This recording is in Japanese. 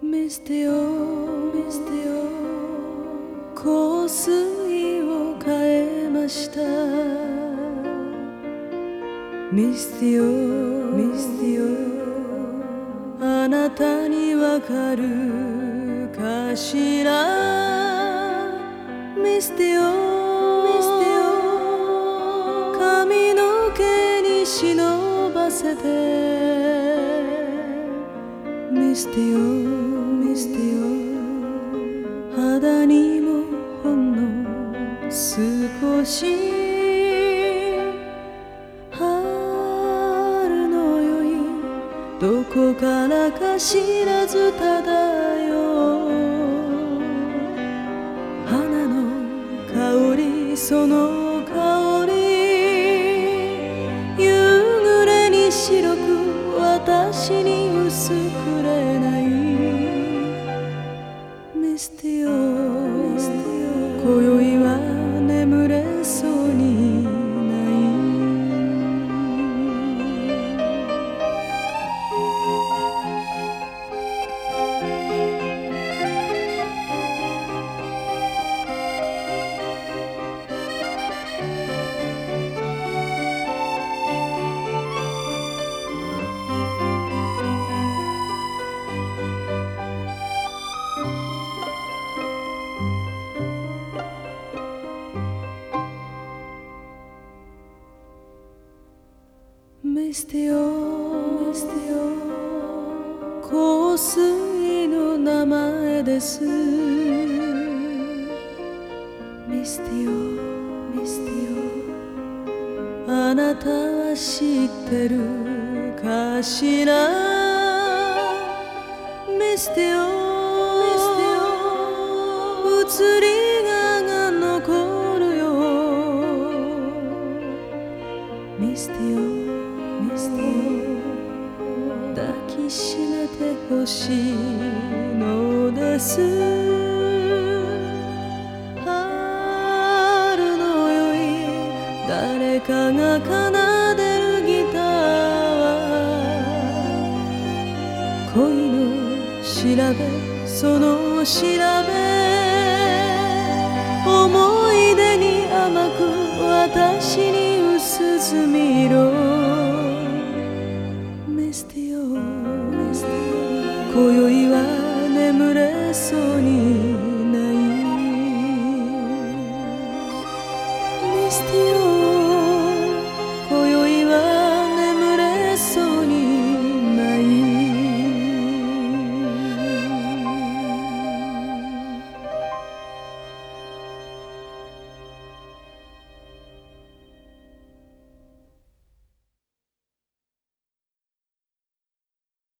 Miss Dior Miss Dior 香水を変えました Miss Dior Miss Dior あなたにわかるかしら Miss Dior Miss Dior 髪の毛に忍ばせてミスティオィオ肌にもほんの少し春の酔いどこからか知らず漂う花の香りその香り夕暮れに白く私に薄くれない。ミスティオ今宵ミスティオミスティオ香水の名前です。ミスティオミスティオあなたは知ってる。かしら。ミスティオ移りがが残るよ。ミスティオ抱きしめてほしいのです。春の酔い誰かが奏でるギターは。恋の調べその調べ思い出に甘く私に薄墨色しよ今宵は眠れそうにない。ミスティオ